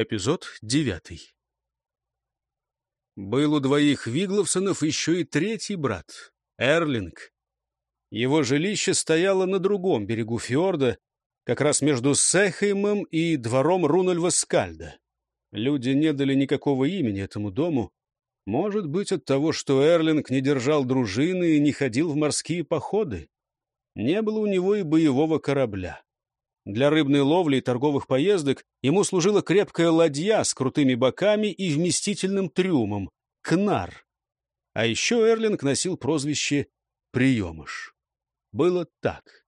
Эпизод девятый. Был у двоих Вигловсонов еще и третий брат, Эрлинг. Его жилище стояло на другом берегу фьорда, как раз между Сехеймом и двором Рунольва Скальда. Люди не дали никакого имени этому дому. Может быть, от того, что Эрлинг не держал дружины и не ходил в морские походы. Не было у него и боевого корабля. Для рыбной ловли и торговых поездок ему служила крепкая ладья с крутыми боками и вместительным трюмом — Кнар. А еще Эрлинг носил прозвище «Приемыш». Было так.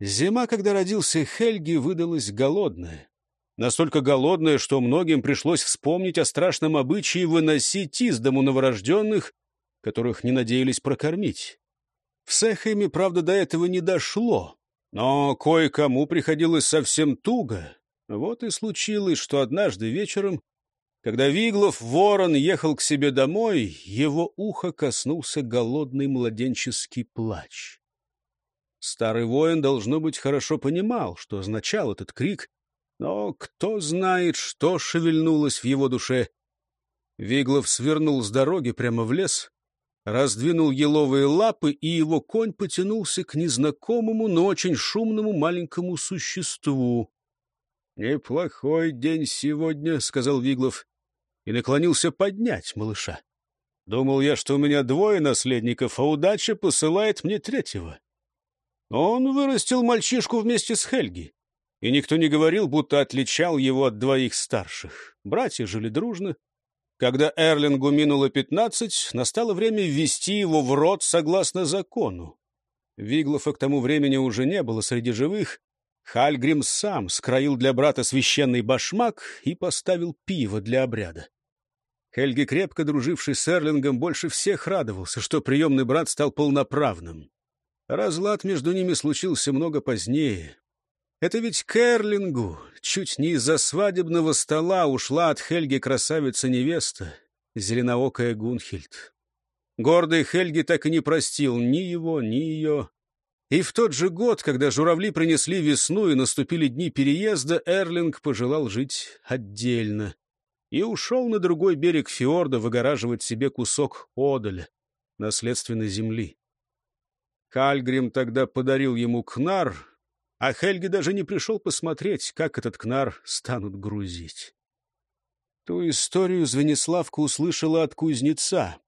Зима, когда родился Хельги, выдалась голодная. Настолько голодная, что многим пришлось вспомнить о страшном обычае выносить из дому новорожденных, которых не надеялись прокормить. В Сехеме, правда, до этого не дошло. Но кое-кому приходилось совсем туго. Вот и случилось, что однажды вечером, когда Виглов ворон ехал к себе домой, его ухо коснулся голодный младенческий плач. Старый воин, должно быть, хорошо понимал, что означал этот крик, но кто знает, что шевельнулось в его душе. Виглов свернул с дороги прямо в лес, раздвинул еловые лапы, и его конь потянулся к незнакомому, но очень шумному маленькому существу. — Неплохой день сегодня, — сказал Виглов, и наклонился поднять малыша. Думал я, что у меня двое наследников, а удача посылает мне третьего. Он вырастил мальчишку вместе с Хельги, и никто не говорил, будто отличал его от двоих старших. Братья жили дружно, когда Эрлингу минуло пятнадцать, настало время ввести его в рот согласно закону. Виглофа к тому времени уже не было среди живых. Хальгрим сам скроил для брата священный башмак и поставил пиво для обряда. Хельги, крепко друживший с Эрлингом, больше всех радовался, что приемный брат стал полноправным. Разлад между ними случился много позднее. Это ведь Керлингу, чуть не из-за свадебного стола ушла от Хельги красавица-невеста, зеленоокая Гунхильд. Гордый Хельги так и не простил ни его, ни ее. И в тот же год, когда журавли принесли весну и наступили дни переезда, Эрлинг пожелал жить отдельно и ушел на другой берег фьорда выгораживать себе кусок одоля, наследственной земли. Хальгрим тогда подарил ему кнар, а Хельги даже не пришел посмотреть, как этот кнар станут грузить. Ту историю Звениславка услышала от кузнеца,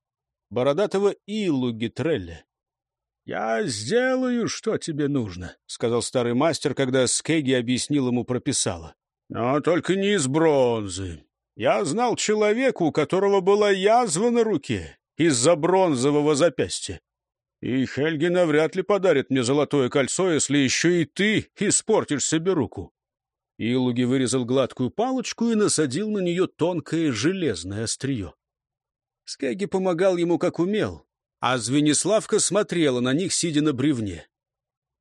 бородатого Илу Гитрелля. — Я сделаю, что тебе нужно, — сказал старый мастер, когда Скеги объяснил ему прописала. — Но только не из бронзы. Я знал человека, у которого была язва на руке из-за бронзового запястья. И Хельги навряд ли подарит мне золотое кольцо, если еще и ты испортишь себе руку. Илуги вырезал гладкую палочку и насадил на нее тонкое железное острие. Скеги помогал ему как умел, а Звениславка смотрела на них, сидя на бревне.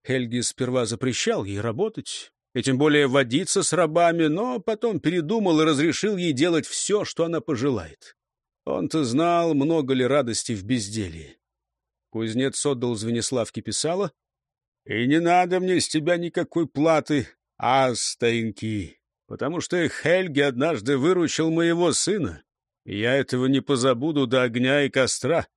Хельги сперва запрещал ей работать, и тем более водиться с рабами, но потом передумал и разрешил ей делать все, что она пожелает. Он-то знал, много ли радости в безделье. Кузнец отдал Звениславке писала. — И не надо мне с тебя никакой платы, астеньки, потому что Хельги однажды выручил моего сына, я этого не позабуду до огня и костра.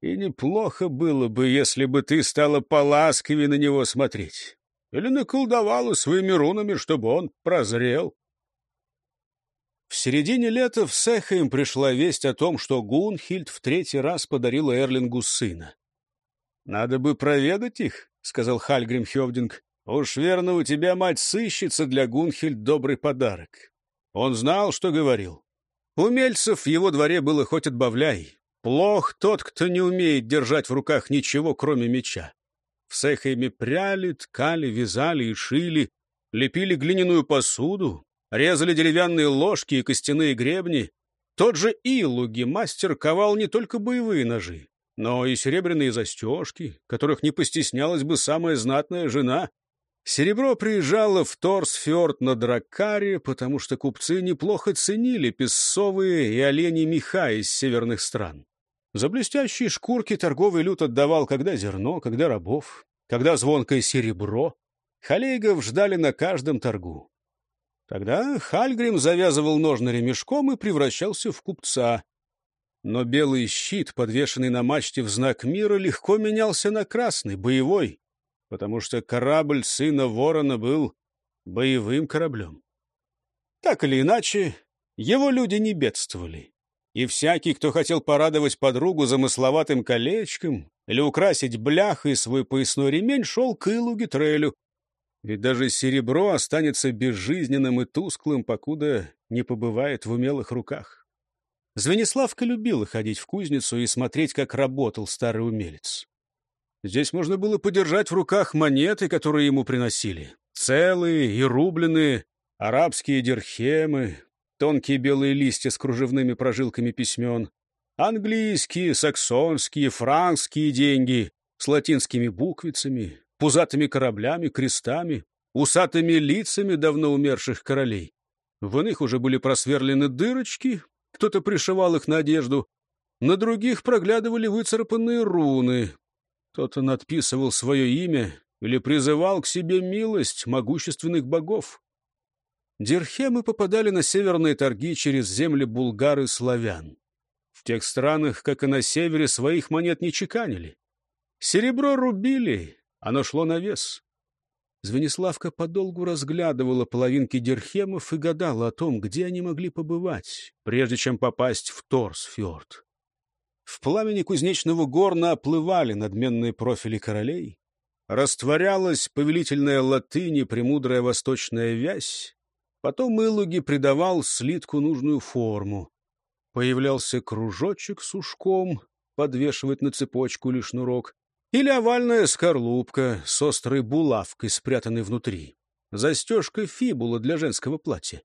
И неплохо было бы, если бы ты стала поласковее на него смотреть или наколдовала своими рунами, чтобы он прозрел. В середине лета в Сехаим пришла весть о том, что Гунхильд в третий раз подарила Эрлингу сына. «Надо бы проведать их», — сказал Хальгрим Хевдинг. «Уж верно, у тебя мать сыщется для Гунхельд добрый подарок». Он знал, что говорил. Умельцев в его дворе было хоть отбавляй. Плох тот, кто не умеет держать в руках ничего, кроме меча. В Сехайме пряли, ткали, вязали и шили, лепили глиняную посуду, резали деревянные ложки и костяные гребни. Тот же Илуги мастер ковал не только боевые ножи, но и серебряные застежки, которых не постеснялась бы самая знатная жена. Серебро приезжало в Торсфьорд на Дракаре, потому что купцы неплохо ценили песцовые и оленьи меха из северных стран. За блестящие шкурки торговый люд отдавал когда зерно, когда рабов, когда звонкое серебро. Халейгов ждали на каждом торгу. Тогда Хальгрим завязывал ножны ремешком и превращался в купца. Но белый щит, подвешенный на мачте в знак мира, легко менялся на красный, боевой, потому что корабль сына ворона был боевым кораблем. Так или иначе, его люди не бедствовали. И всякий, кто хотел порадовать подругу замысловатым колечком или украсить бляхой свой поясной ремень, шел к Илу Гитрелю. Ведь даже серебро останется безжизненным и тусклым, покуда не побывает в умелых руках. Звениславка любила ходить в кузницу и смотреть, как работал старый умелец. Здесь можно было подержать в руках монеты, которые ему приносили. Целые и рубленые, арабские дирхемы, тонкие белые листья с кружевными прожилками письмен, английские, саксонские, франкские деньги с латинскими буквицами, пузатыми кораблями, крестами, усатыми лицами давно умерших королей. В иных уже были просверлены дырочки, кто-то пришивал их на одежду, на других проглядывали выцарапанные руны. Кто-то надписывал свое имя или призывал к себе милость могущественных богов. Дирхемы попадали на северные торги через земли булгар и славян. В тех странах, как и на севере, своих монет не чеканили. Серебро рубили, оно шло на вес. Звениславка подолгу разглядывала половинки дирхемов и гадала о том, где они могли побывать, прежде чем попасть в Торсфьорд. В пламени кузнечного горна оплывали надменные профили королей. Растворялась повелительная латынь премудрая восточная вязь. Потом Илуги придавал слитку нужную форму. Появлялся кружочек с ушком, подвешивать на цепочку или шнурок. Или овальная скорлупка с острой булавкой, спрятанной внутри. Застежка фибула для женского платья.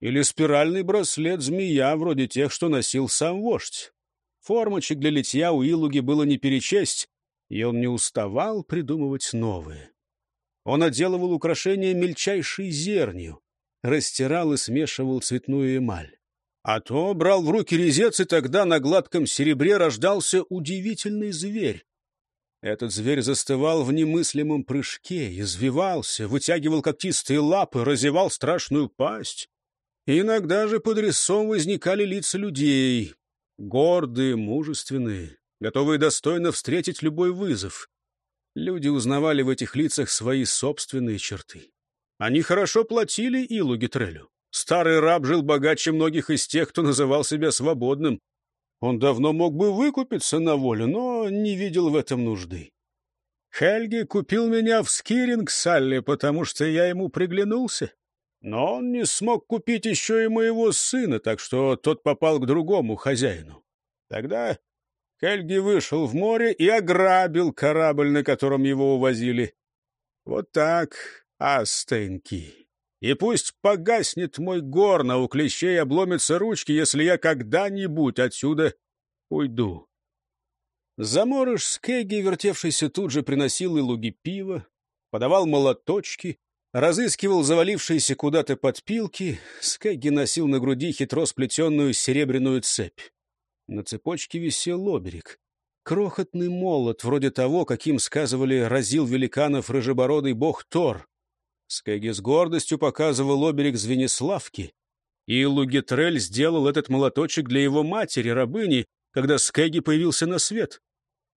Или спиральный браслет-змея, вроде тех, что носил сам вождь. Формочек для литья у Илуги было не перечесть, и он не уставал придумывать новые. Он отделывал украшения мельчайшей зернью, растирал и смешивал цветную эмаль. А то брал в руки резец, и тогда на гладком серебре рождался удивительный зверь. Этот зверь застывал в немыслимом прыжке, извивался, вытягивал когтистые лапы, разевал страшную пасть. иногда же под резцом возникали лица людей, гордые, мужественные, готовые достойно встретить любой вызов. Люди узнавали в этих лицах свои собственные черты. Они хорошо платили Илу Гитрелю. Старый раб жил богаче многих из тех, кто называл себя свободным. Он давно мог бы выкупиться на волю, но не видел в этом нужды. Хельги купил меня в Скирингсалле, потому что я ему приглянулся. Но он не смог купить еще и моего сына, так что тот попал к другому хозяину. Тогда Хельги вышел в море и ограбил корабль, на котором его увозили. Вот так, Астенки. И пусть погаснет мой горн, а у клещей обломятся ручки, если я когда-нибудь отсюда уйду. Заморыш Скеги, вертевшийся тут же, приносил и луги пива, подавал молоточки, разыскивал завалившиеся куда-то подпилки. Скеги носил на груди хитро сплетенную серебряную цепь. На цепочке висел оберег. Крохотный молот, вроде того, каким, сказывали, разил великанов рыжебородый бог Тор. Скеги с гордостью показывал оберег Звениславки, и Лугитрель сделал этот молоточек для его матери, рабыни, когда Скеги появился на свет.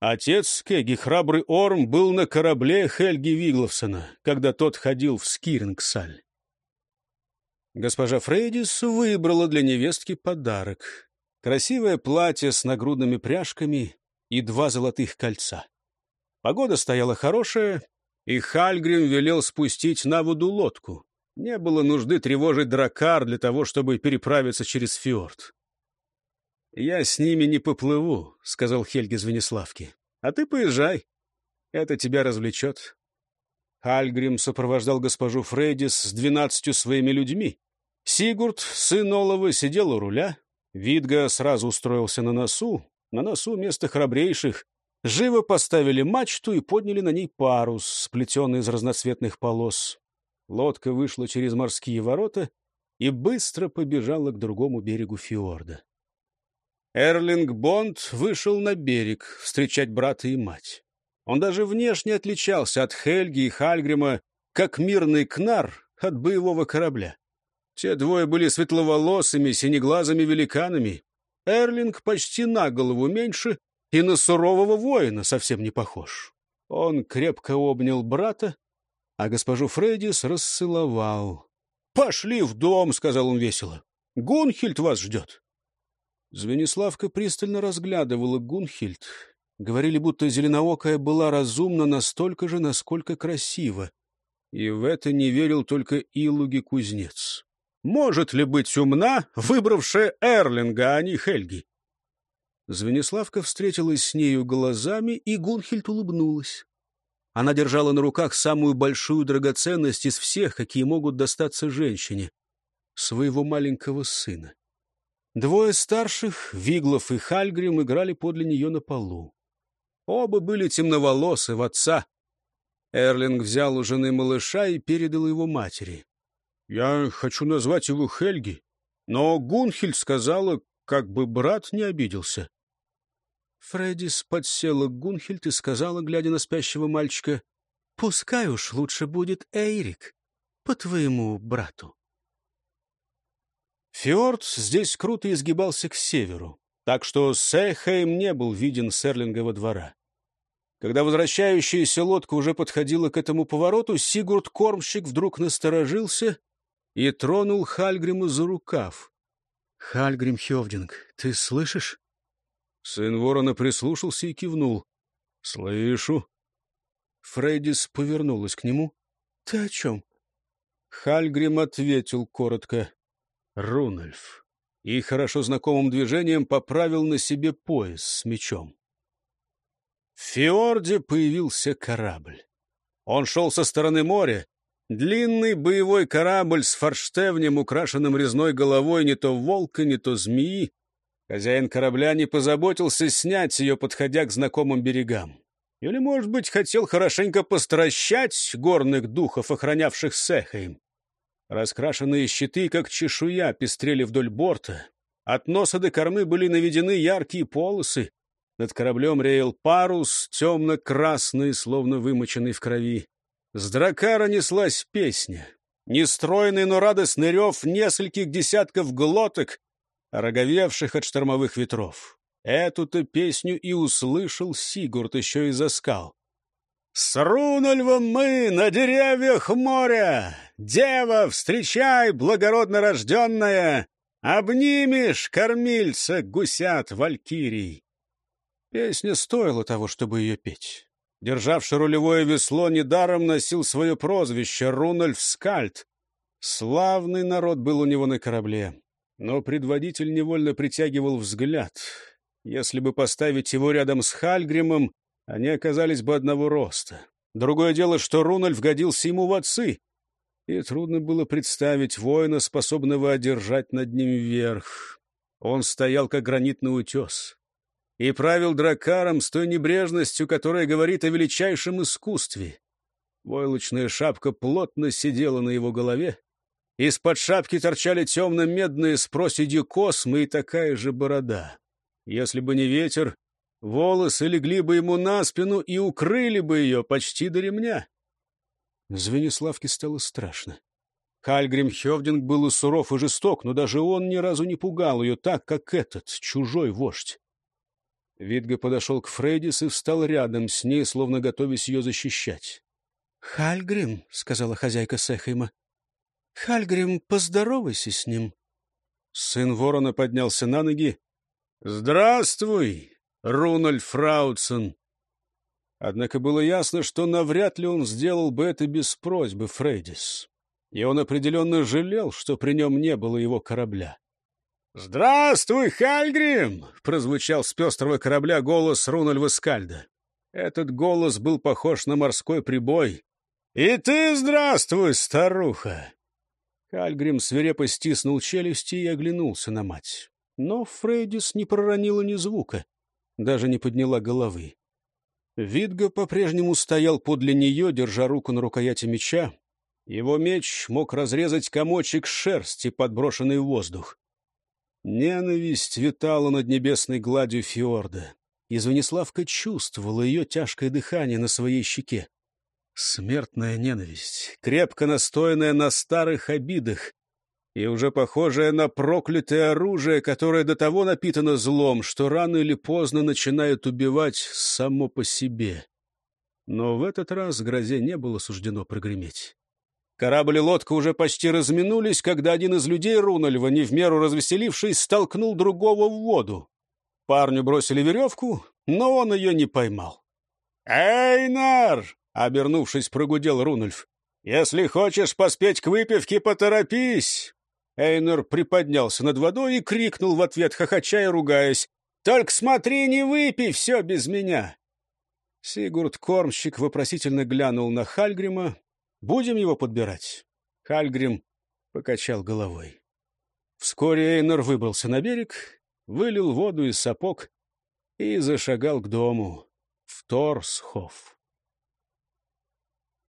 Отец Скеги, храбрый Орм, был на корабле Хельги Вигловсона, когда тот ходил в Скирингсаль. Госпожа Фрейдис выбрала для невестки подарок. Красивое платье с нагрудными пряжками и два золотых кольца. Погода стояла хорошая, и Хальгрим велел спустить на воду лодку. Не было нужды тревожить дракар для того, чтобы переправиться через фьорд. «Я с ними не поплыву», — сказал Хельги Звениславке. «А ты поезжай. Это тебя развлечет». Хальгрим сопровождал госпожу Фрейдис с двенадцатью своими людьми. Сигурд, сын Олова, сидел у руля. Видга сразу устроился на носу. На носу место храбрейших. Живо поставили мачту и подняли на ней парус, сплетенный из разноцветных полос. Лодка вышла через морские ворота и быстро побежала к другому берегу фьорда. Эрлинг Бонд вышел на берег встречать брата и мать. Он даже внешне отличался от Хельги и Хальгрима, как мирный кнар от боевого корабля. Те двое были светловолосыми, синеглазыми великанами. Эрлинг почти на голову меньше и на сурового воина совсем не похож. Он крепко обнял брата, а госпожу Фреддис расцеловал. «Пошли в дом», — сказал он весело. «Гунхильд вас ждет». Звениславка пристально разглядывала Гунхильд. Говорили, будто зеленоокая была разумна настолько же, насколько красива. И в это не верил только Илуги-кузнец. Может ли быть умна, выбравшая Эрлинга, а не Хельги? Звениславка встретилась с нею глазами, и Гунхильд улыбнулась. Она держала на руках самую большую драгоценность из всех, какие могут достаться женщине — своего маленького сына. Двое старших, Виглов и Хальгрим, играли подле нее на полу. Оба были темноволосы в отца. Эрлинг взял у жены малыша и передал его матери. Я хочу назвать его Хельги, но Гунхельд сказала, как бы брат не обиделся. Фреддис подсела к Гунхельд и сказала, глядя на спящего мальчика, «Пускай уж лучше будет Эйрик, по твоему брату». Фьорд здесь круто изгибался к северу, так что Сейхейм не был виден с Эрлингового двора. Когда возвращающаяся лодка уже подходила к этому повороту, Сигурд Кормщик вдруг насторожился и тронул Хальгрима за рукав. — Хальгрим Хевдинг, ты слышишь? Сын ворона прислушался и кивнул. — Слышу. Фрейдис повернулась к нему. — Ты о чем? Хальгрим ответил коротко. — Рунальф. И хорошо знакомым движением поправил на себе пояс с мечом. В фьорде появился корабль. Он шел со стороны моря, Длинный боевой корабль с форштевнем, украшенным резной головой не то волка, не то змеи. Хозяин корабля не позаботился снять ее, подходя к знакомым берегам. Или, может быть, хотел хорошенько постращать горных духов, охранявших Сехаим. Раскрашенные щиты, как чешуя, пестрели вдоль борта. От носа до кормы были наведены яркие полосы. Над кораблем реял парус, темно-красный, словно вымоченный в крови. С дракара неслась песня. Нестройный, но радостный рев нескольких десятков глоток, роговевших от штормовых ветров. Эту-то песню и услышал Сигурд еще из-за скал. «С Рунольвом мы на деревьях моря! Дева, встречай, благородно рожденная! Обнимешь, кормильца, гусят валькирий!» Песня стоила того, чтобы ее петь. Державший рулевое весло, недаром носил свое прозвище Рунольф Скальд. Славный народ был у него на корабле, но предводитель невольно притягивал взгляд. Если бы поставить его рядом с Хальгримом, они оказались бы одного роста. Другое дело, что Рунольф годился ему в отцы, и трудно было представить воина, способного одержать над ним верх. Он стоял, как гранитный утес и правил дракаром с той небрежностью, которая говорит о величайшем искусстве. Войлочная шапка плотно сидела на его голове. Из-под шапки торчали темно-медные с проседью космы и такая же борода. Если бы не ветер, волосы легли бы ему на спину и укрыли бы ее почти до ремня. Звениславке стало страшно. Хальгрим Хевдинг был и суров, и жесток, но даже он ни разу не пугал ее так, как этот, чужой вождь. Видга подошел к Фрейдис и встал рядом с ней, словно готовясь ее защищать. — Хальгрим, — сказала хозяйка Сехейма, — Хальгрим, поздоровайся с ним. Сын ворона поднялся на ноги. — Здравствуй, Рунальд Фраудсон. Однако было ясно, что навряд ли он сделал бы это без просьбы Фрейдис. И он определенно жалел, что при нем не было его корабля. «Здравствуй, Хальгрим!» — прозвучал с пестрого корабля голос Рунальва Скальда. Этот голос был похож на морской прибой. «И ты здравствуй, старуха!» Хальгрим свирепо стиснул челюсти и оглянулся на мать. Но Фрейдис не проронила ни звука, даже не подняла головы. Видга по-прежнему стоял подле нее, держа руку на рукояти меча. Его меч мог разрезать комочек шерсти, подброшенный в воздух. Ненависть витала над небесной гладью фьорда. И Звениславка чувствовала ее тяжкое дыхание на своей щеке. Смертная ненависть, крепко настоянная на старых обидах. и уже похожее на проклятое оружие, которое до того напитано злом, что рано или поздно начинает убивать само по себе. Но в этот раз грозе не было суждено прогреметь. Корабль и лодка уже почти разминулись, когда один из людей Рунольва, не в меру развеселившись, столкнул другого в воду. Парню бросили веревку, но он ее не поймал. «Эйнар!» — обернувшись, прогудел Рунольф. «Если хочешь поспеть к выпивке, поторопись!» Эйнер приподнялся над водой и крикнул в ответ, хохоча и ругаясь. «Только смотри, не выпей все без меня!» Сигурд-кормщик вопросительно глянул на Хальгрима, Будем его подбирать?» Хальгрим покачал головой. Вскоре Эйнер выбрался на берег, вылил воду из сапог и зашагал к дому в Торсхоф.